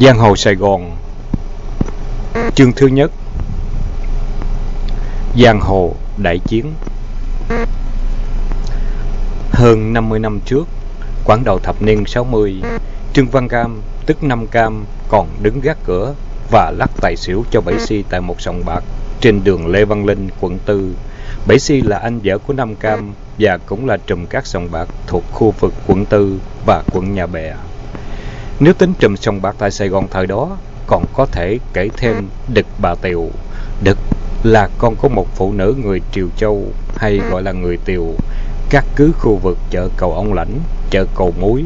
Giang hồ Sài Gòn Chương thứ nhất Giang hồ đại chiến Hơn 50 năm trước, quãng đầu thập niên 60, Trương Văn Cam, tức Năm Cam, còn đứng gác cửa và lắc tài xỉu cho Bảy Si tại một sòng bạc trên đường Lê Văn Linh, quận 4. Bảy Si là anh vợ của Năm Cam và cũng là trùm các sòng bạc thuộc khu vực quận 4 và quận Nhà Bè. Nếu tính trùm sòng bạc tại Sài Gòn thời đó, còn có thể kể thêm Đực Bà Tiều. Đực là con của một phụ nữ người Triều Châu hay gọi là người Tiều, các cứ khu vực chợ cầu ông lãnh, chợ cầu muối.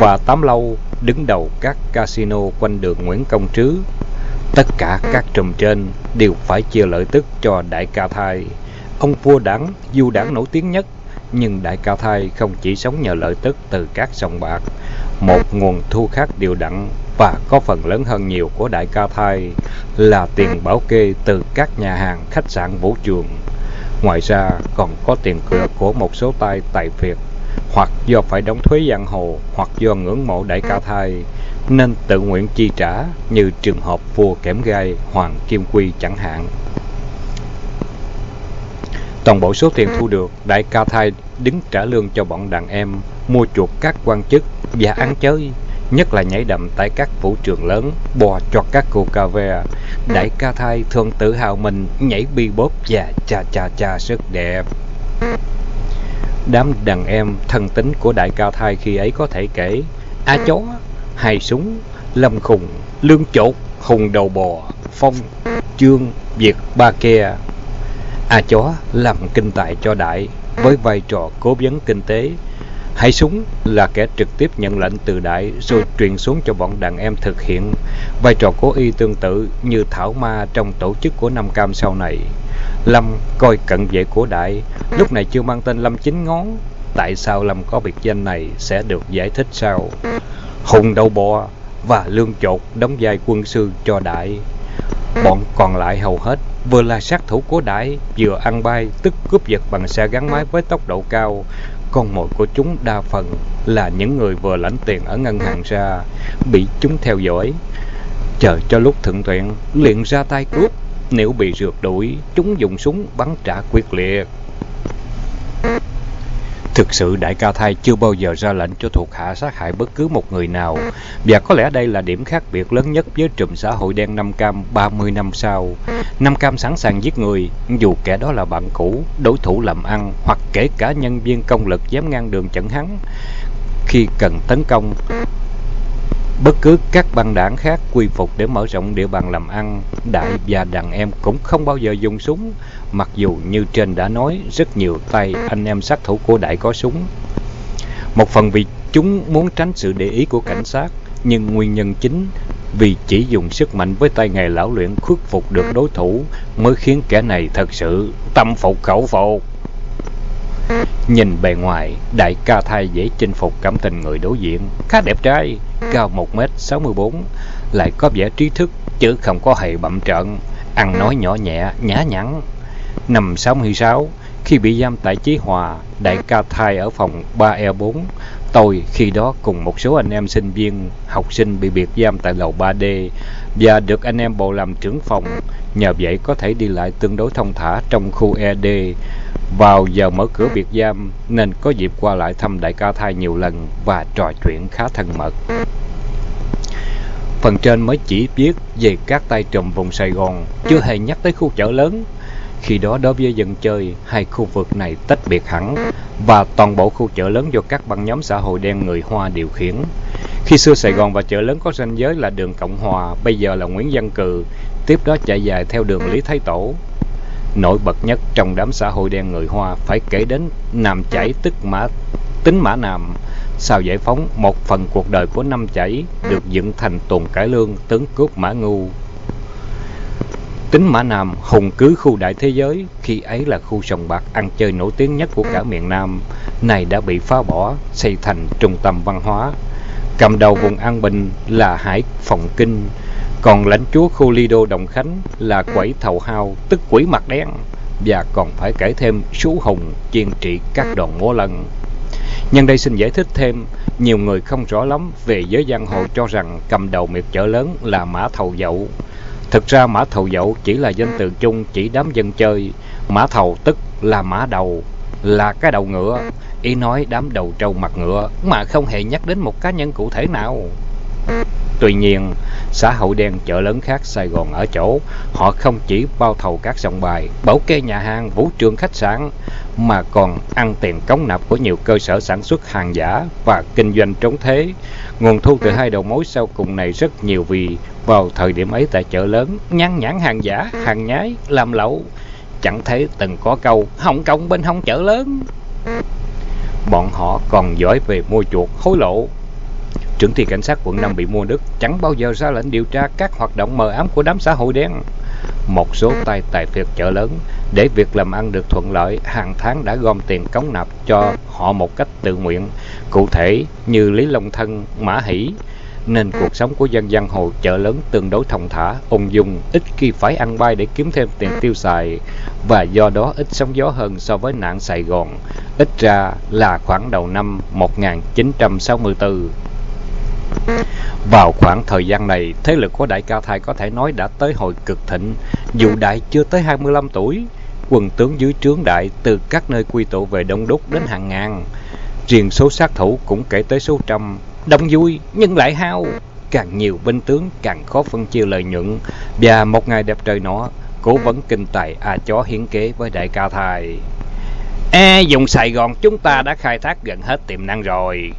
Và tám lâu đứng đầu các casino quanh đường Nguyễn Công Trứ. Tất cả các trùm trên đều phải chia lợi tức cho Đại Ca Thai, ông vua đảng, du đảng nổi tiếng nhất. Nhưng Đại Ca Thai không chỉ sống nhờ lợi tức từ các sòng bạc, một nguồn thu khác đều đặn và có phần lớn hơn nhiều của Đại Ca Thai là tiền bảo kê từ các nhà hàng, khách sạn vũ trường. Ngoài ra còn có tiền cược của một số tay tài phiệt hoặc do phải đóng thuế giang hồ hoặc do ngưỡng mộ Đại Ca Thai nên tự nguyện chi trả như trường hợp vua kém gai Hoàng Kim Quy chẳng hạn. Toàn bộ số tiền thu được, Đại Ca Thai đứng trả lương cho bọn đàn em, mua chuộc các quan chức và ăn chơi, nhất là nhảy đầm tại các vũ trường lớn, bò cho các cô ca ve. Đại Ca Thai thường tự hào mình nhảy bi bóp và cha cha cha rất đẹp. Đám đàn em thân tính của Đại Ca Thai khi ấy có thể kể A chó, hai súng, lâm khùng, lương chột, hùng đầu bò, phong, chương, việt, ba ke, A chó làm kinh tài cho đại với vai trò cố vấn kinh tế. Hải súng là kẻ trực tiếp nhận lệnh từ đại rồi truyền xuống cho bọn đàn em thực hiện. Vai trò cố y tương tự như thảo ma trong tổ chức của Nam Cam sau này. Lâm coi cận vệ của đại, lúc này chưa mang tên Lâm Chính Ngón. Tại sao Lâm có biệt danh này sẽ được giải thích sau. Hùng đầu bò và lương chột đóng vai quân sư cho đại. Bọn còn lại hầu hết vừa là sát thủ của đại, vừa ăn bay, tức cướp giật bằng xe gắn máy với tốc độ cao. Con mồi của chúng đa phần là những người vừa lãnh tiền ở ngân hàng ra, bị chúng theo dõi. Chờ cho lúc thượng tuyện, liền ra tay cướp. Nếu bị rượt đuổi, chúng dùng súng bắn trả quyết liệt. Thực sự Đại ca Thai chưa bao giờ ra lệnh cho thuộc hạ sát hại bất cứ một người nào và có lẽ đây là điểm khác biệt lớn nhất với trùm xã hội đen Nam Cam 30 năm sau. Nam Cam sẵn sàng giết người dù kẻ đó là bạn cũ, đối thủ làm ăn hoặc kể cả nhân viên công lực dám ngang đường chặn hắn. Khi cần tấn công, Bất cứ các băng đảng khác quy phục để mở rộng địa bàn làm ăn, đại và đàn em cũng không bao giờ dùng súng, mặc dù như trên đã nói, rất nhiều tay anh em sát thủ của đại có súng. Một phần vì chúng muốn tránh sự để ý của cảnh sát, nhưng nguyên nhân chính vì chỉ dùng sức mạnh với tay nghề lão luyện khuất phục được đối thủ mới khiến kẻ này thật sự tâm phục khẩu phục. Nhìn bề ngoài, đại ca thai dễ chinh phục cảm tình người đối diện. Khá đẹp trai, cao 1m64, lại có vẻ trí thức, chứ không có hề bậm trợn, ăn nói nhỏ nhẹ, nhã nhặn. Năm 66, khi bị giam tại Chí Hòa, đại ca thai ở phòng 3E4, tôi khi đó cùng một số anh em sinh viên, học sinh bị biệt giam tại lầu 3D và được anh em bộ làm trưởng phòng. Nhờ vậy có thể đi lại tương đối thông thả trong khu ED vào giờ mở cửa biệt giam nên có dịp qua lại thăm đại ca thai nhiều lần và trò chuyện khá thân mật. Phần trên mới chỉ viết về các tay trùm vùng Sài Gòn, chưa hề nhắc tới khu chợ lớn. Khi đó đối với dân chơi, hai khu vực này tách biệt hẳn và toàn bộ khu chợ lớn do các băng nhóm xã hội đen người Hoa điều khiển. Khi xưa Sài Gòn và chợ lớn có ranh giới là đường Cộng Hòa, bây giờ là Nguyễn Văn Cừ, tiếp đó chạy dài theo đường Lý Thái Tổ. Nổi bật nhất trong đám xã hội đen người Hoa phải kể đến Nam Chảy tức Mã Tính Mã Nam. Sau giải phóng, một phần cuộc đời của Nam Chảy được dựng thành tuần Cải Lương, tướng cướp Mã Ngu. Tính Mã Nam hùng cứ khu đại thế giới, khi ấy là khu sòng bạc ăn chơi nổi tiếng nhất của cả miền Nam, này đã bị phá bỏ, xây thành trung tâm văn hóa. Cầm đầu vùng An Bình là Hải Phòng Kinh, còn lãnh chúa khu Lido Đồng Khánh là quẩy thầu hao, tức quỷ mặt đen, và còn phải kể thêm số hùng chiên trị các đòn múa lân. Nhân đây xin giải thích thêm, nhiều người không rõ lắm về giới giang hồ cho rằng cầm đầu miệt chợ lớn là Mã Thầu Dậu. Thực ra Mã Thầu Dậu chỉ là danh từ chung chỉ đám dân chơi. Mã Thầu tức là mã đầu, là cái đầu ngựa. Ý nói đám đầu trâu mặt ngựa mà không hề nhắc đến một cá nhân cụ thể nào. Tuy nhiên, xã hội đen chợ lớn khác Sài Gòn ở chỗ, họ không chỉ bao thầu các sòng bài, bảo kê nhà hàng, vũ trường khách sạn, mà còn ăn tiền cống nạp của nhiều cơ sở sản xuất hàng giả và kinh doanh trốn thế. Nguồn thu từ hai đầu mối sau cùng này rất nhiều vì vào thời điểm ấy tại chợ lớn, nhăn nhãn hàng giả, hàng nhái, làm lậu. Chẳng thấy từng có câu, hồng công bên hông chợ lớn. Bọn họ còn giỏi về mua chuột, hối lộ, Trưởng ty cảnh sát quận 5 bị mua đức chẳng bao giờ ra lệnh điều tra các hoạt động mờ ám của đám xã hội đen. Một số tay tài phiệt chợ lớn để việc làm ăn được thuận lợi, hàng tháng đã gom tiền cống nạp cho họ một cách tự nguyện, cụ thể như Lý Long Thân, Mã Hỷ, nên cuộc sống của dân dân hồ chợ lớn tương đối thông thả, ung dung, ít khi phải ăn bay để kiếm thêm tiền tiêu xài. Và do đó ít sóng gió hơn so với nạn Sài Gòn, ít ra là khoảng đầu năm 1964. Vào khoảng thời gian này, thế lực của Đại Ca Thai có thể nói đã tới hồi cực thịnh, dù Đại chưa tới 25 tuổi. Quân tướng dưới trướng Đại từ các nơi quy tụ về đông đúc đến hàng ngàn. Riêng số sát thủ cũng kể tới số trăm. Đông vui nhưng lại hao. Càng nhiều binh tướng càng khó phân chia lợi nhuận. Và một ngày đẹp trời nọ, cố vấn kinh tài A chó hiến kế với Đại Ca Thai. E, dùng Sài Gòn chúng ta đã khai thác gần hết tiềm năng rồi.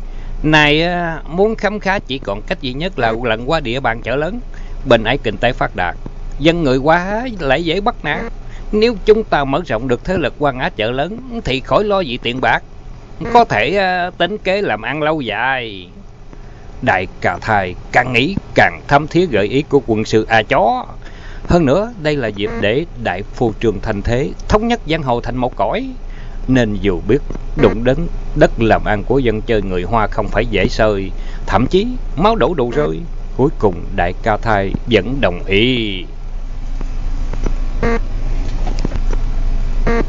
Này muốn khám phá chỉ còn cách duy nhất là lần qua địa bàn chợ lớn. Bên ấy kinh tế phát đạt, dân người quá lại dễ bắt nạt. Nếu chúng ta mở rộng được thế lực quan á chợ lớn thì khỏi lo gì tiền bạc. Có thể tính kế làm ăn lâu dài. Đại cà thai càng nghĩ càng thâm thiết gợi ý của quân sư A Chó. Hơn nữa, đây là dịp để đại phu trường thành thế, thống nhất giang hồ thành một cõi nên dù biết đụng đến đất làm ăn của dân chơi người Hoa không phải dễ sơi, thậm chí máu đổ đủ rơi. Cuối cùng đại ca thai vẫn đồng ý.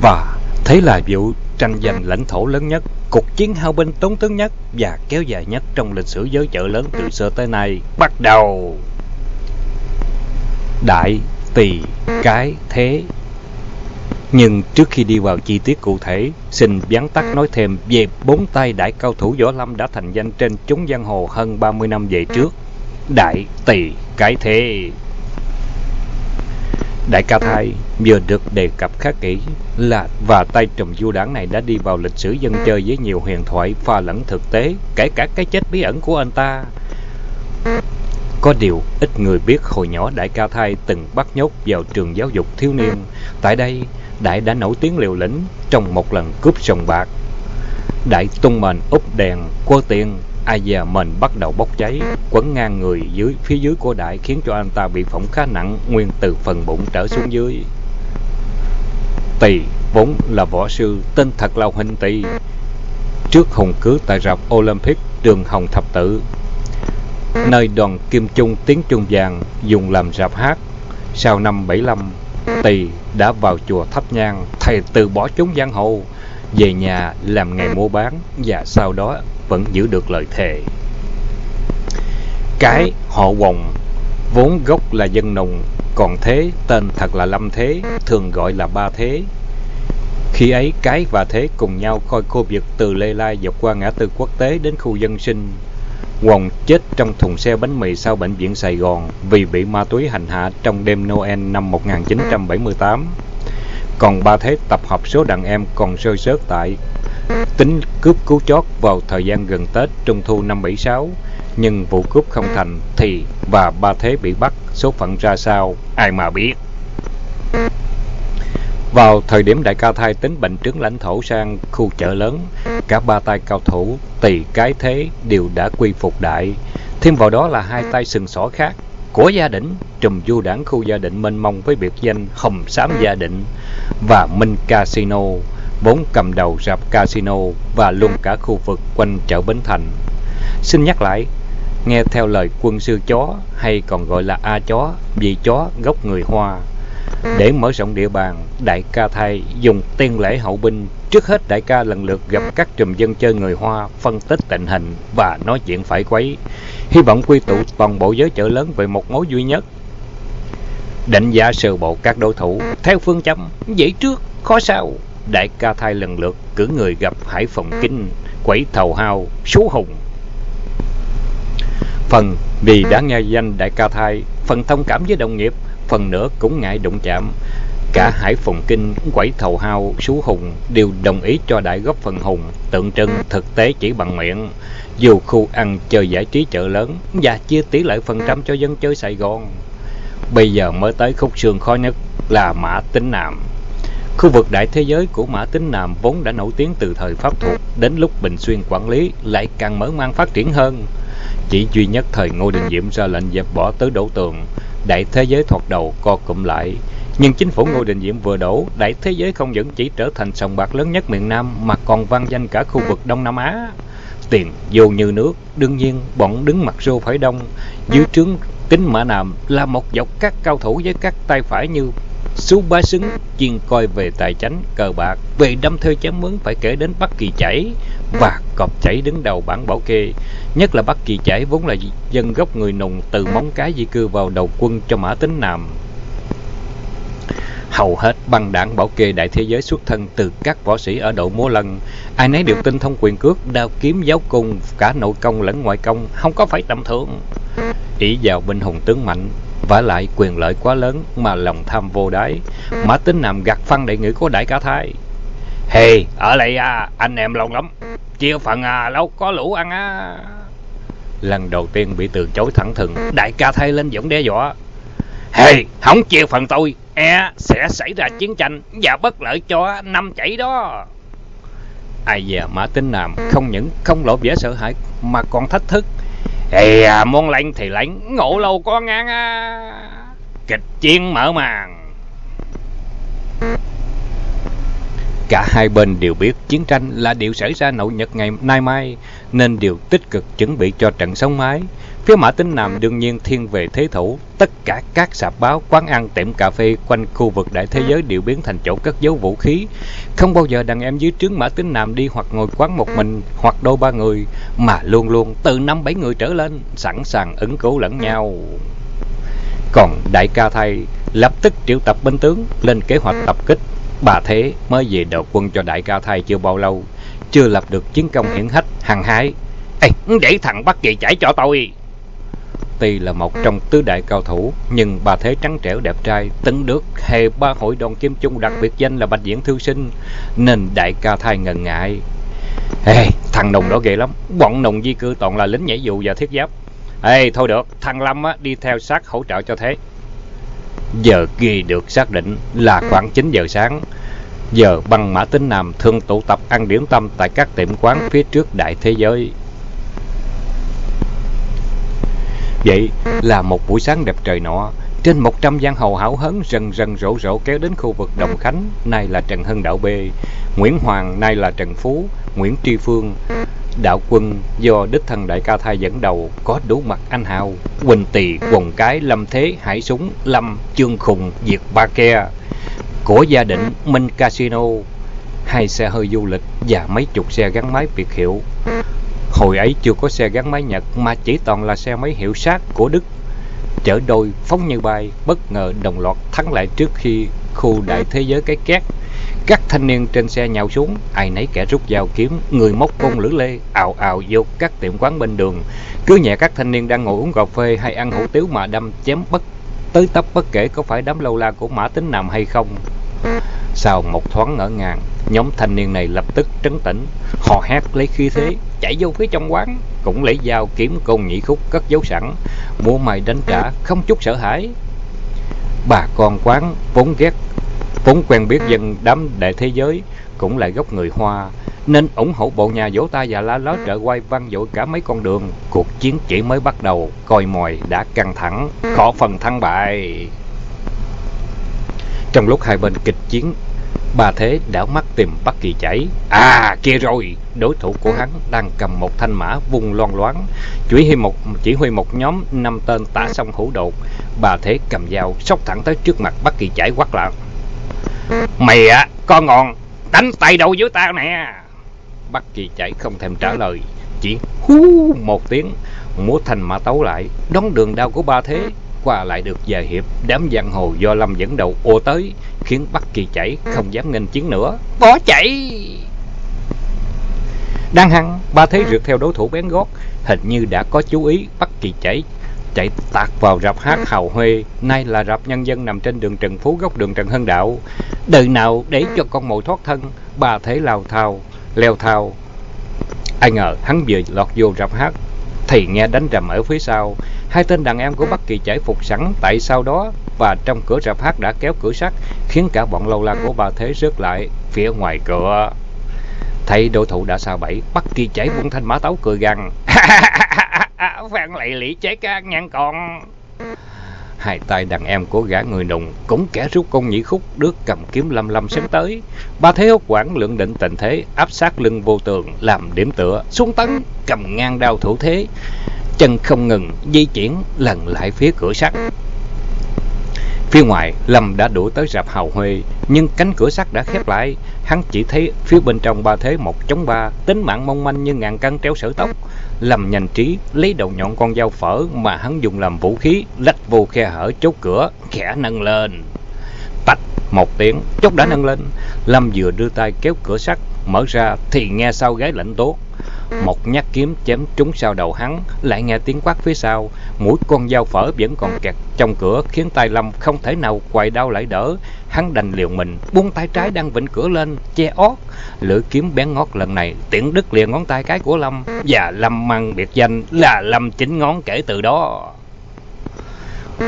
Và thế là vụ tranh giành lãnh thổ lớn nhất, cuộc chiến hao binh tốn tướng nhất và kéo dài nhất trong lịch sử giới chợ lớn từ xưa tới nay bắt đầu. Đại tỳ cái thế nhưng trước khi đi vào chi tiết cụ thể, xin vắn tắt nói thêm về bốn tay đại cao thủ võ lâm đã thành danh trên chúng giang hồ hơn 30 năm về trước. Đại Tỳ Cái Thế. Đại ca thai vừa được đề cập khá kỹ là và tay trùm du đảng này đã đi vào lịch sử dân chơi với nhiều huyền thoại pha lẫn thực tế, kể cả cái chết bí ẩn của anh ta. Có điều ít người biết hồi nhỏ Đại ca thai từng bắt nhốt vào trường giáo dục thiếu niên. Tại đây, Đại đã nổi tiếng liều lĩnh trong một lần cướp sòng bạc. Đại tung mền úp đèn, quơ tiền, ai dè mền bắt đầu bốc cháy, quấn ngang người dưới phía dưới của Đại khiến cho anh ta bị phỏng khá nặng, nguyên từ phần bụng trở xuống dưới. Tỳ vốn là võ sư, tên thật là Huynh Tỳ. Trước hùng cứ tại rạp Olympic đường Hồng Thập Tự, nơi đoàn Kim Trung tiếng Trung vàng dùng làm rạp hát. Sau năm 75, Tỳ đã vào chùa thắp nhang, thầy từ bỏ chúng giang hồ, về nhà làm nghề mua bán và sau đó vẫn giữ được lời thề. Cái họ Hồng vốn gốc là dân nùng, còn Thế tên thật là Lâm Thế, thường gọi là Ba Thế. Khi ấy cái và Thế cùng nhau coi cô việc từ Lê Lai dọc qua ngã tư quốc tế đến khu dân sinh Quồng chết trong thùng xe bánh mì sau bệnh viện Sài Gòn vì bị ma túy hành hạ trong đêm Noel năm 1978. Còn ba thế tập hợp số đàn em còn sôi sớt tại tính cướp cứu chót vào thời gian gần Tết Trung thu năm 76. Nhưng vụ cướp không thành thì và ba thế bị bắt, số phận ra sao, ai mà biết. Vào thời điểm đại ca thai tính bệnh trướng lãnh thổ sang khu chợ lớn, cả ba tay cao thủ, tỳ cái thế đều đã quy phục đại. Thêm vào đó là hai tay sừng sỏ khác của gia đình, trùm du đảng khu gia đình mênh mông với biệt danh Hồng Sám Gia Định và Minh Casino, vốn cầm đầu rạp casino và luôn cả khu vực quanh chợ Bến Thành. Xin nhắc lại, nghe theo lời quân sư chó hay còn gọi là A chó, vì chó gốc người Hoa để mở rộng địa bàn, Đại Ca thay dùng tiên lễ hậu binh Trước hết đại ca lần lượt gặp các trùm dân chơi người Hoa, phân tích tình hình và nói chuyện phải quấy. Hy vọng quy tụ toàn bộ giới chợ lớn về một mối duy nhất. định giá sơ bộ các đối thủ, theo phương châm, dễ trước, khó sau. Đại ca thay lần lượt cử người gặp Hải Phòng Kinh, Quẩy Thầu Hao, Số Hùng. Phần vì đã nghe danh đại ca thai, phần thông cảm với đồng nghiệp, phần nữa cũng ngại đụng chạm. Cả Hải Phùng Kinh, Quẩy Thầu Hao, Sú Hùng đều đồng ý cho đại góp phần hùng, tượng trưng thực tế chỉ bằng miệng. Dù khu ăn chơi giải trí chợ lớn và chia tỷ lệ phần trăm cho dân chơi Sài Gòn. Bây giờ mới tới khúc xương khó nhất là Mã Tính Nam. Khu vực đại thế giới của Mã Tính Nam vốn đã nổi tiếng từ thời Pháp thuộc, đến lúc Bình Xuyên quản lý lại càng mở mang phát triển hơn. Chỉ duy nhất thời Ngô Đình Diệm ra lệnh dẹp bỏ tứ đổ tường, đại thế giới thoạt đầu co cụm lại. Nhưng chính phủ Ngô Đình Diệm vừa đổ, đại thế giới không những chỉ trở thành sòng bạc lớn nhất miền Nam mà còn vang danh cả khu vực Đông Nam Á. Tiền vô như nước, đương nhiên bọn đứng mặt rô phải đông. Dưới trướng tính Mã Nam là một dọc các cao thủ với các tay phải như Sú Bá Xứng chuyên coi về tài chánh, cờ bạc, về đâm thơ chém mướn phải kể đến Bắc Kỳ Chảy và Cọp Chảy đứng đầu bản bảo kê. Nhất là Bắc Kỳ Chảy vốn là dân gốc người nùng từ móng cái di cư vào đầu quân cho Mã Tính Nam. Hầu hết băng đảng bảo kê đại thế giới xuất thân từ các võ sĩ ở độ múa lân. Ai nấy đều tinh thông quyền cước, đao kiếm giáo cung, cả nội công lẫn ngoại công, không có phải tầm thường. Ý vào binh hùng tướng mạnh, vả lại quyền lợi quá lớn mà lòng tham vô đáy. Mã tính nằm gặt phăng đệ ngữ của đại ca thái. Hey, ở đây à, anh em lâu lắm. Chia phần à, lâu có lũ ăn á. Lần đầu tiên bị từ chối thẳng thừng, đại ca thay lên giọng đe dọa. Hey, không chia phần tôi, e sẽ xảy ra chiến tranh và bất lợi cho năm chảy đó. Ai già Mã Tính Nam không những không lộ vẻ sợ hãi mà còn thách thức. Ê à, muốn lãnh thì lãnh, ngộ lâu có ngang á. Kịch chiến mở màn. Cả hai bên đều biết chiến tranh là điều xảy ra nội nhật ngày nay mai, nên đều tích cực chuẩn bị cho trận sống mái. Phía Mã Tính Nam đương nhiên thiên về thế thủ, tất cả các sạp báo, quán ăn, tiệm cà phê quanh khu vực đại thế giới đều biến thành chỗ cất giấu vũ khí. Không bao giờ đàn em dưới trướng Mã Tính Nam đi hoặc ngồi quán một mình hoặc đôi ba người, mà luôn luôn từ năm bảy người trở lên, sẵn sàng ứng cứu lẫn nhau. Còn đại ca thay lập tức triệu tập binh tướng lên kế hoạch tập kích. Bà Thế mới về đầu quân cho đại ca thay chưa bao lâu, chưa lập được chiến công hiển hách, hăng hái. Ê, để thằng bắt Kỳ chảy cho tôi. Tuy là một trong tứ đại cao thủ, nhưng bà Thế trắng trẻo đẹp trai, tấn đức, hề ba hội đoàn kim chung đặc biệt danh là Bạch Diễn Thư Sinh, nên đại ca thai ngần ngại. Ê, thằng nùng đó ghê lắm, bọn nùng di cư toàn là lính nhảy dù và thiết giáp. Ê, thôi được, thằng Lâm á, đi theo sát hỗ trợ cho Thế. Giờ ghi được xác định là khoảng 9 giờ sáng. Giờ băng mã tính Nam thường tụ tập ăn điểm tâm tại các tiệm quán phía trước đại thế giới. Vậy là một buổi sáng đẹp trời nọ, trên 100 gian hầu hảo hấn rần rần rộ rộ kéo đến khu vực Đồng Khánh, nay là Trần Hưng Đạo B, Nguyễn Hoàng, nay là Trần Phú, Nguyễn Tri Phương, đạo quân do đích thân đại ca thai dẫn đầu có đủ mặt anh hào. Quỳnh tỳ quần cái, lâm thế, hải súng, lâm, chương khùng, diệt ba ke của gia đình minh casino, hai xe hơi du lịch và mấy chục xe gắn máy biệt hiệu. Hồi ấy chưa có xe gắn máy nhật mà chỉ toàn là xe máy hiệu sát của đức. Chở đôi phóng như bay, bất ngờ đồng loạt thắng lại trước khi khu đại thế giới cái két các thanh niên trên xe nhào xuống, ai nấy kẻ rút dao kiếm, người móc côn lưỡi lê, ào ào vô các tiệm quán bên đường. Cứ nhẹ các thanh niên đang ngồi uống cà phê hay ăn hủ tiếu mà đâm chém bất tới tấp bất kể có phải đám lâu la của Mã Tính Nam hay không. Sau một thoáng ngỡ ngàng, nhóm thanh niên này lập tức trấn tĩnh, hò hét lấy khí thế, chạy vô phía trong quán, cũng lấy dao kiếm côn nhị khúc cất giấu sẵn, mua mày đánh trả, không chút sợ hãi. Bà con quán vốn ghét vốn quen biết dân đám đại thế giới cũng là gốc người Hoa, nên ủng hộ bộ nhà vỗ tay và la ló trợ quay vang dội cả mấy con đường. Cuộc chiến chỉ mới bắt đầu, coi mồi đã căng thẳng, khó phần thắng bại. Trong lúc hai bên kịch chiến, bà Thế đảo mắt tìm Bắc Kỳ chảy. À, kia rồi, đối thủ của hắn đang cầm một thanh mã vung loan loáng, chỉ huy một chỉ huy một nhóm năm tên tả sông hữu đột. Bà Thế cầm dao, sóc thẳng tới trước mặt Bắc Kỳ chảy quát lại. Mày á, con ngon, đánh tay đầu với tao nè. Bắc Kỳ chạy không thèm trả lời, chỉ hú một tiếng, múa thành mã tấu lại, đón đường đao của ba thế, qua lại được vài hiệp, đám giang hồ do Lâm dẫn đầu ô tới, khiến Bắc Kỳ chảy không dám nghênh chiến nữa, bỏ chạy. Đang hăng, ba thế rượt theo đối thủ bén gót, hình như đã có chú ý Bắc Kỳ chảy chạy tạt vào rạp hát hào huê, nay là rạp nhân dân nằm trên đường Trần Phú góc đường Trần Hưng Đạo. Đời nào để cho con mồi thoát thân, ba thế lao thao, leo thao. Ai ngờ hắn vừa lọt vô rạp hát, thì nghe đánh rầm ở phía sau. Hai tên đàn em của Bắc Kỳ chạy phục sẵn tại sau đó và trong cửa rạp hát đã kéo cửa sắt, khiến cả bọn lâu la của ba thế rớt lại phía ngoài cửa. Thấy đối thủ đã sao bẫy, Bắc Kỳ chạy buông thanh mã tấu cười gằn. À, vang lạy lĩ chế các nhăn con. Hai tay đàn em của gã người nùng cũng kẻ rút công nhị khúc đứt cầm kiếm lâm lâm sấn tới. Ba thế hốt quản lượng định tình thế áp sát lưng vô tường làm điểm tựa xuống tấn cầm ngang đao thủ thế chân không ngừng di chuyển lần lại phía cửa sắt Phía ngoài, Lâm đã đuổi tới rạp hào huê, nhưng cánh cửa sắt đã khép lại. Hắn chỉ thấy phía bên trong ba thế một chống ba, tính mạng mong manh như ngàn cân treo sở tóc. Lâm nhanh trí, lấy đầu nhọn con dao phở mà hắn dùng làm vũ khí, lách vô khe hở chốt cửa, khẽ nâng lên. Tạch một tiếng, chốt đã nâng lên. Lâm vừa đưa tay kéo cửa sắt, mở ra thì nghe sau gáy lạnh tốt. Một nhát kiếm chém trúng sau đầu hắn, lại nghe tiếng quát phía sau. Mũi con dao phở vẫn còn kẹt trong cửa, khiến tay Lâm không thể nào quay đau lại đỡ. Hắn đành liều mình, buông tay trái đang vịnh cửa lên, che ót. Lưỡi kiếm bén ngót lần này, tiện đứt liền ngón tay cái của Lâm. Và Lâm mang biệt danh là Lâm chính ngón kể từ đó.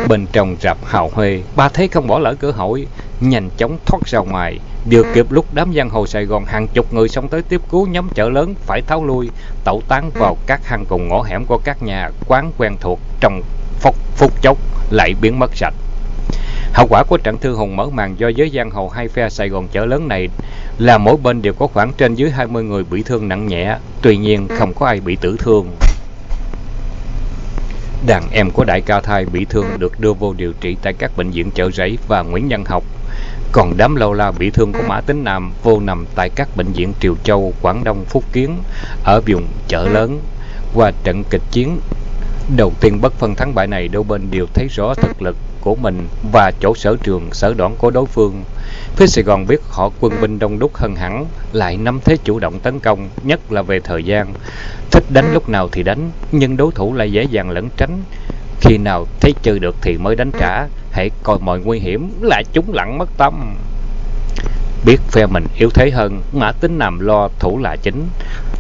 Bên trong rạp hào huê, ba thấy không bỏ lỡ cơ hội, nhanh chóng thoát ra ngoài. Vừa kịp lúc đám giang hồ Sài Gòn hàng chục người xông tới tiếp cứu nhóm chợ lớn phải tháo lui, tẩu tán vào các hang cùng ngõ hẻm của các nhà quán quen thuộc trong phút, phút chốc lại biến mất sạch. Hậu quả của trận thư hùng mở màn do giới giang hồ hai phe Sài Gòn chợ lớn này là mỗi bên đều có khoảng trên dưới 20 người bị thương nặng nhẹ, tuy nhiên không có ai bị tử thương. Đàn em của đại ca thai bị thương được đưa vô điều trị tại các bệnh viện chợ rẫy và Nguyễn Nhân Học. Còn đám lâu la bị thương của Mã Tính Nam vô nằm tại các bệnh viện Triều Châu, Quảng Đông, Phúc Kiến ở vùng chợ lớn. Qua trận kịch chiến đầu tiên bất phân thắng bại này, đôi bên đều thấy rõ thực lực của mình và chỗ sở trường, sở đoán của đối phương. Phía Sài Gòn biết họ quân binh đông đúc hơn hẳn, lại nắm thế chủ động tấn công, nhất là về thời gian. Thích đánh lúc nào thì đánh, nhưng đối thủ lại dễ dàng lẫn tránh. Khi nào thấy chưa được thì mới đánh trả, hãy coi mọi nguy hiểm là chúng lặng mất tâm. Biết phe mình yếu thế hơn, Mã Tính nằm lo thủ là chính.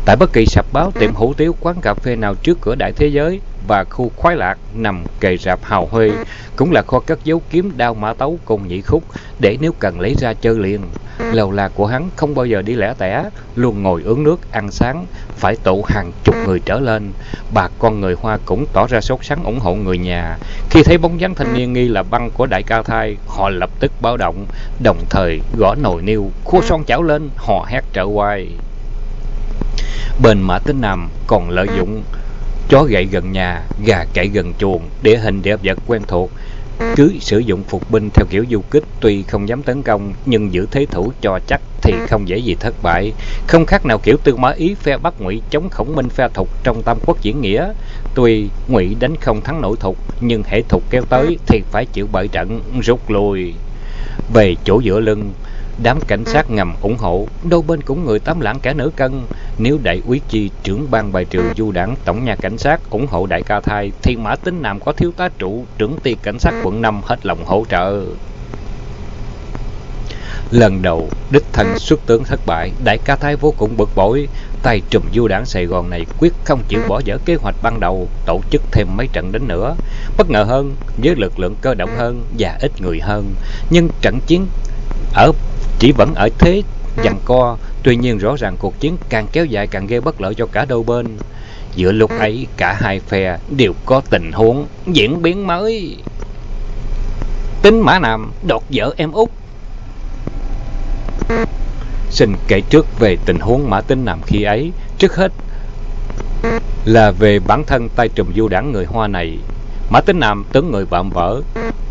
Tại bất kỳ sạp báo, tiệm hủ tiếu, quán cà phê nào trước cửa đại thế giới và khu khoái lạc nằm kề rạp hào huê, cũng là kho cất dấu kiếm đao mã tấu cùng nhị khúc để nếu cần lấy ra chơi liền. Lầu lạc của hắn không bao giờ đi lẻ tẻ, luôn ngồi uống nước, ăn sáng, phải tụ hàng chục người trở lên. Bà con người Hoa cũng tỏ ra sốt sắng ủng hộ người nhà. Khi thấy bóng dáng thanh niên nghi là băng của đại ca thai, họ lập tức báo động, đồng thời gõ nồi niêu, khua son chảo lên, hò hét trợ quay. Bên Mã Tính Nam còn lợi dụng chó gậy gần nhà, gà cậy gần chuồng, địa hình địa vật quen thuộc. Cứ sử dụng phục binh theo kiểu du kích tuy không dám tấn công nhưng giữ thế thủ cho chắc thì không dễ gì thất bại. Không khác nào kiểu tư mã ý phe Bắc Ngụy chống khổng minh phe thục trong Tam Quốc diễn nghĩa. Tuy Ngụy đánh không thắng nổi thục nhưng hệ thục kéo tới thì phải chịu bại trận rút lui. Về chỗ giữa lưng, Đám cảnh sát ngầm ủng hộ, đôi bên cũng người tám lãng kẻ nửa cân. Nếu đại úy chi trưởng ban bài trừ du đảng tổng nhà cảnh sát ủng hộ đại ca thai, thì Mã Tính Nam có thiếu tá trụ trưởng ty cảnh sát quận 5 hết lòng hỗ trợ. Lần đầu, đích thân xuất tướng thất bại, đại ca thái vô cùng bực bội. Tay trùm du đảng Sài Gòn này quyết không chịu bỏ dở kế hoạch ban đầu, tổ chức thêm mấy trận đến nữa. Bất ngờ hơn, với lực lượng cơ động hơn và ít người hơn. Nhưng trận chiến ở chỉ vẫn ở thế giằng co, tuy nhiên rõ ràng cuộc chiến càng kéo dài càng gây bất lợi cho cả đôi bên. Giữa lúc ấy, cả hai phe đều có tình huống diễn biến mới. Tính Mã Nam đột vợ em út. Xin kể trước về tình huống Mã Tính Nam khi ấy. Trước hết là về bản thân tay trùm du đảng người Hoa này. Mã Tính Nam tướng người vạm vỡ,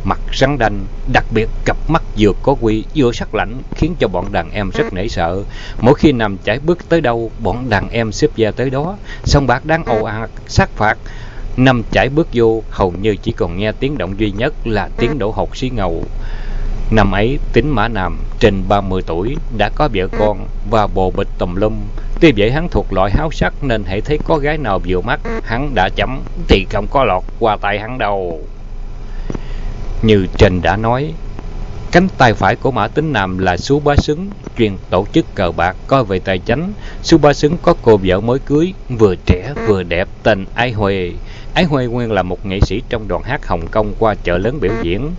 mặt rắn đanh, đặc biệt cặp mắt vừa có quy vừa sắc lạnh khiến cho bọn đàn em rất nể sợ. Mỗi khi nằm chảy bước tới đâu, bọn đàn em xếp ra tới đó, sông bạc đang ồ ạt sát phạt. Năm chảy bước vô, hầu như chỉ còn nghe tiếng động duy nhất là tiếng đổ hột xí ngầu. Năm ấy, tính Mã Nam trên 30 tuổi, đã có vợ con và bồ bịch tùm lum. Tuy vậy hắn thuộc loại háo sắc nên hãy thấy có gái nào vừa mắt, hắn đã chấm thì không có lọt qua tay hắn đâu. Như Trình đã nói, cánh tay phải của Mã Tính Nam là Sú Bá Xứng, chuyên tổ chức cờ bạc coi về tài chánh. Sú Bá Xứng có cô vợ mới cưới, vừa trẻ vừa đẹp tên Ái Huệ. Ái Huê nguyên là một nghệ sĩ trong đoàn hát Hồng Kông qua chợ lớn biểu diễn.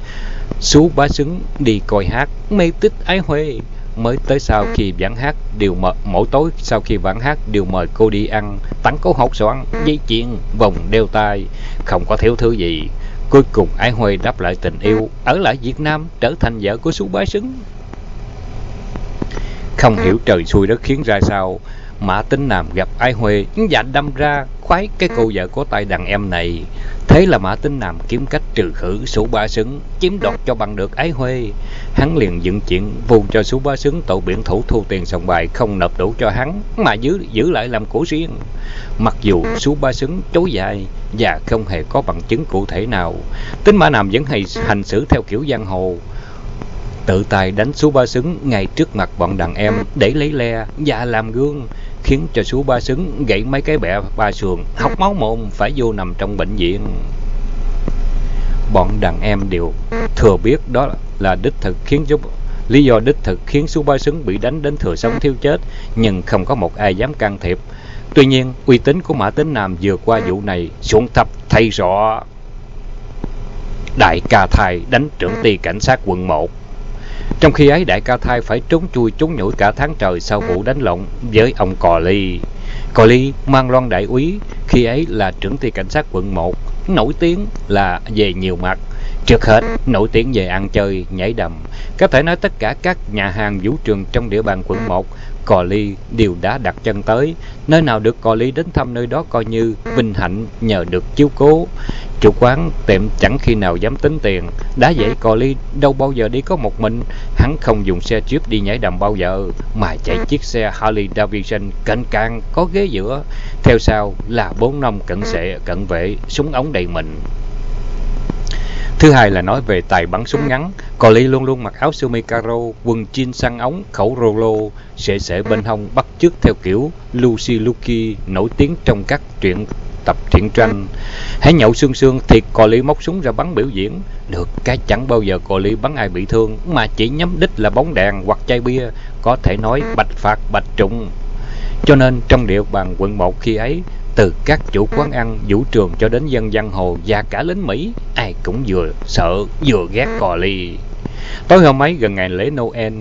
Sú Bá Xứng đi coi hát, mê tích Ái Huê. Mới tới sau khi vãn hát đều mời mỗi tối sau khi vãn hát đều mời cô đi ăn tắn cố hột xoắn dây chuyền vòng đeo tay không có thiếu thứ gì Cuối cùng Ái Huê đáp lại tình yêu, ở lại Việt Nam trở thành vợ của Sú Bá Xứng. Không hiểu trời xui đất khiến ra sao, Mã Tính Nam gặp Ái Huệ và đâm ra khoái cái cô vợ có tay đàn em này. Thế là Mã Tính Nam kiếm cách trừ khử Sú Ba Xứng, chiếm đoạt cho bằng được Ái Huê. Hắn liền dựng chuyện vu cho Sú Ba Xứng tội biển thủ thu tiền sòng bài không nộp đủ cho hắn, mà giữ giữ lại làm của riêng. Mặc dù Sú Ba Xứng chối dài và không hề có bằng chứng cụ thể nào, tính Mã Nam vẫn hay hành xử theo kiểu giang hồ. Tự tài đánh Sú Ba Xứng ngay trước mặt bọn đàn em để lấy le và làm gương, khiến cho Sú Ba Xứng gãy mấy cái bẹ ba sườn, học máu mồm phải vô nằm trong bệnh viện. Bọn đàn em đều thừa biết đó là đích thực khiến cho Lý do đích thực khiến Su Ba Xứng bị đánh đến thừa sống thiếu chết, nhưng không có một ai dám can thiệp. Tuy nhiên, uy tín của Mã Tính Nam vừa qua vụ này xuống thấp thay rõ. Đại ca thầy đánh trưởng ty cảnh sát quận 1. Trong khi ấy, đại ca thai phải trốn chui trốn nhủi cả tháng trời sau vụ đánh lộn với ông Cò Ly. Cò Ly mang loan đại úy, khi ấy là trưởng ty cảnh sát quận 1, nổi tiếng là về nhiều mặt. Trước hết, nổi tiếng về ăn chơi, nhảy đầm. Có thể nói tất cả các nhà hàng vũ trường trong địa bàn quận 1 Cò Ly đều đã đặt chân tới. Nơi nào được Cò Ly đến thăm nơi đó coi như vinh hạnh nhờ được chiếu cố. Chủ quán tiệm chẳng khi nào dám tính tiền. Đã vậy Cò Ly đâu bao giờ đi có một mình. Hắn không dùng xe Jeep đi nhảy đầm bao giờ, mà chạy chiếc xe Harley Davidson cạnh càng có ghế giữa. Theo sau là bốn năm cận sệ, cận vệ, súng ống đầy mình. Thứ hai là nói về tài bắn súng ngắn. Cò Ly luôn luôn mặc áo sơ mi caro, quần jean săn ống, khẩu rolo, sệ sệ bên hông bắt chước theo kiểu Lucy Lucky nổi tiếng trong các truyện tập truyện tranh. Hãy nhậu sương sương thì Cò Ly móc súng ra bắn biểu diễn. Được cái chẳng bao giờ Cò Ly bắn ai bị thương mà chỉ nhắm đích là bóng đèn hoặc chai bia, có thể nói bạch phạt bạch trụng. Cho nên trong địa bàn quận 1 khi ấy, từ các chủ quán ăn, vũ trường cho đến dân giang hồ và cả lính Mỹ, ai cũng vừa sợ vừa ghét Cò Ly. Tối hôm ấy gần ngày lễ Noel,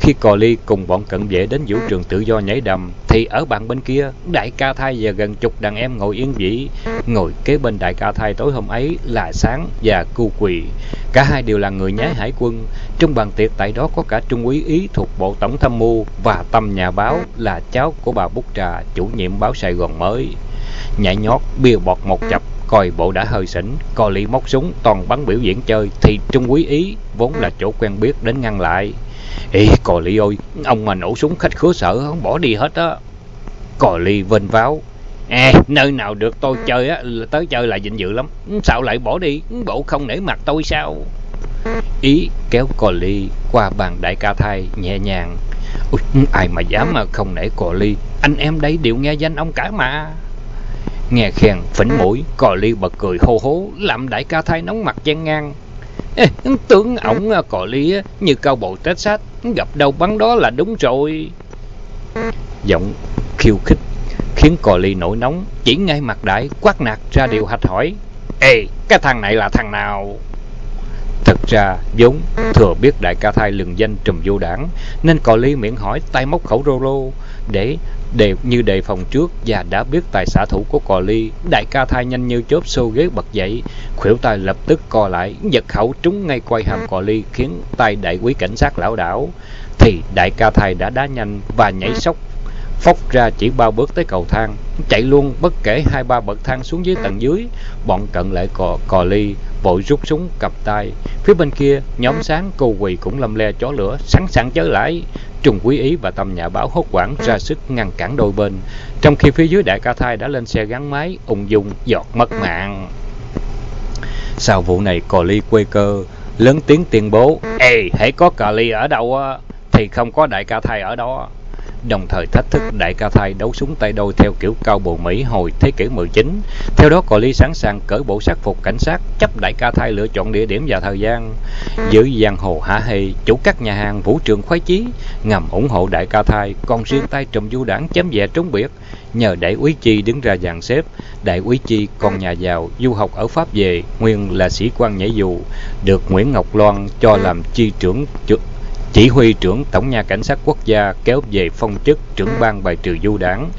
khi Cò Ly cùng bọn cận vệ đến vũ trường tự do nhảy đầm, thì ở bàn bên kia, đại ca thai và gần chục đàn em ngồi yên vị. Ngồi kế bên đại ca thai tối hôm ấy là Sáng và Cu Quỳ. Cả hai đều là người nhái hải quân. Trong bàn tiệc tại đó có cả Trung úy Ý thuộc Bộ Tổng Tham mưu và Tâm Nhà Báo là cháu của bà Bút Trà, chủ nhiệm báo Sài Gòn mới nhảy nhót bia bọt một chập coi bộ đã hơi xỉn co ly móc súng toàn bắn biểu diễn chơi thì trung quý ý vốn là chỗ quen biết đến ngăn lại ê cò ly ơi ông mà nổ súng khách khứa sợ không bỏ đi hết á cò ly vênh váo À, nơi nào được tôi chơi á, tới chơi là vinh dự lắm. Sao lại bỏ đi? Bộ không nể mặt tôi sao? Ý kéo cò ly qua bàn đại ca thai nhẹ nhàng. Ui, ai mà dám mà không nể cò ly. Anh em đây đều nghe danh ông cả mà. Nghe khen, phỉnh mũi, cò ly bật cười hô hố, làm đại ca thay nóng mặt chen ngang. Ê, tướng ổng à, cò ly như cao bộ tết sát, gặp đâu bắn đó là đúng rồi. Giọng khiêu khích, khiến cò ly nổi nóng, chỉ ngay mặt đại, quát nạt ra điều hạch hỏi. Ê, cái thằng này là thằng nào? Thật ra, vốn thừa biết đại ca thai lừng danh trùm vô đảng, nên cò ly miệng hỏi tay móc khẩu rô lô để đều như đề phòng trước và đã biết tài xạ thủ của cò ly, đại ca thai nhanh như chớp xô ghế bật dậy. Khuỷu tay lập tức co lại, giật khẩu trúng ngay quay hàm cò ly, khiến tay đại quý cảnh sát lão đảo. Thì đại ca thai đã đá nhanh và nhảy sóc phóc ra chỉ ba bước tới cầu thang, chạy luôn bất kể hai ba bậc thang xuống dưới tầng dưới. Bọn cận lại cò, cò ly, vội rút súng cầm tay. Phía bên kia, nhóm sáng cô quỳ cũng lâm le chó lửa, sẵn sàng chớ lại. Trùng Quý Ý và Tâm Nhà Báo hốt quảng ra sức ngăn cản đôi bên, trong khi phía dưới đại ca thai đã lên xe gắn máy, ung dung giọt mất mạng. Sau vụ này, cò ly quê cơ, lớn tiếng tuyên bố, Ê, hãy có cò ly ở đâu á, thì không có đại ca thai ở đó đồng thời thách thức đại ca thai đấu súng tay đôi theo kiểu cao bồ Mỹ hồi thế kỷ 19. Theo đó, Cò Ly sẵn sàng cởi bộ sắc phục cảnh sát, chấp đại ca thai lựa chọn địa điểm và thời gian. Giữ giang hồ hả hê, chủ các nhà hàng vũ trường khoái chí, ngầm ủng hộ đại ca thai, còn riêng tay trùm du đảng chém dẹ trúng biệt. Nhờ đại úy Chi đứng ra dàn xếp, đại úy Chi con nhà giàu, du học ở Pháp về, nguyên là sĩ quan nhảy dù, được Nguyễn Ngọc Loan cho làm chi trưởng chỉ huy trưởng Tổng nha Cảnh sát Quốc gia kéo về phong chức trưởng ban bài trừ du đảng.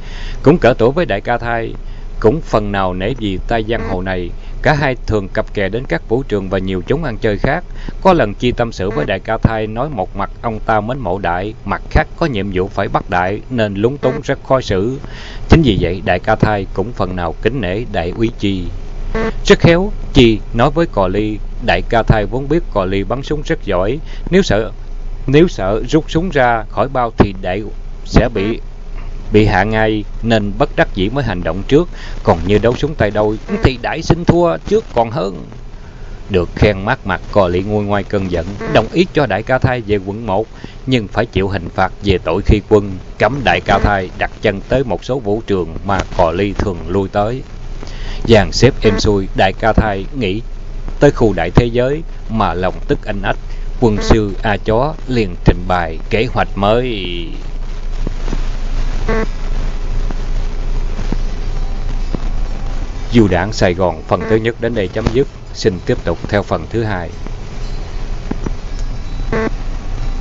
Cũng cỡ tổ với đại ca thai, cũng phần nào nể vì tay giang hồ này, cả hai thường cặp kè đến các vũ trường và nhiều chúng ăn chơi khác. Có lần chi tâm sự với đại ca thai nói một mặt ông ta mến mộ đại, mặt khác có nhiệm vụ phải bắt đại nên lúng túng rất khó xử. Chính vì vậy đại ca thai cũng phần nào kính nể đại úy chi. Rất khéo, Chi nói với Cò Ly, đại ca thai vốn biết Cò Ly bắn súng rất giỏi, nếu sợ nếu sợ rút súng ra khỏi bao thì đại sẽ bị bị hạ ngay nên bất đắc dĩ mới hành động trước. Còn như đấu súng tay đôi thì đại xin thua trước còn hơn. Được khen mát mặt cò lị nguôi ngoài cơn giận, đồng ý cho đại ca thai về quận 1, nhưng phải chịu hình phạt về tội khi quân, cấm đại ca thai đặt chân tới một số vũ trường mà cò ly thường lui tới. Dàn xếp êm xuôi, đại ca thai nghĩ tới khu đại thế giới mà lòng tức anh ách quân sư A Chó liền trình bày kế hoạch mới. Du đảng Sài Gòn phần thứ nhất đến đây chấm dứt. Xin tiếp tục theo phần thứ hai.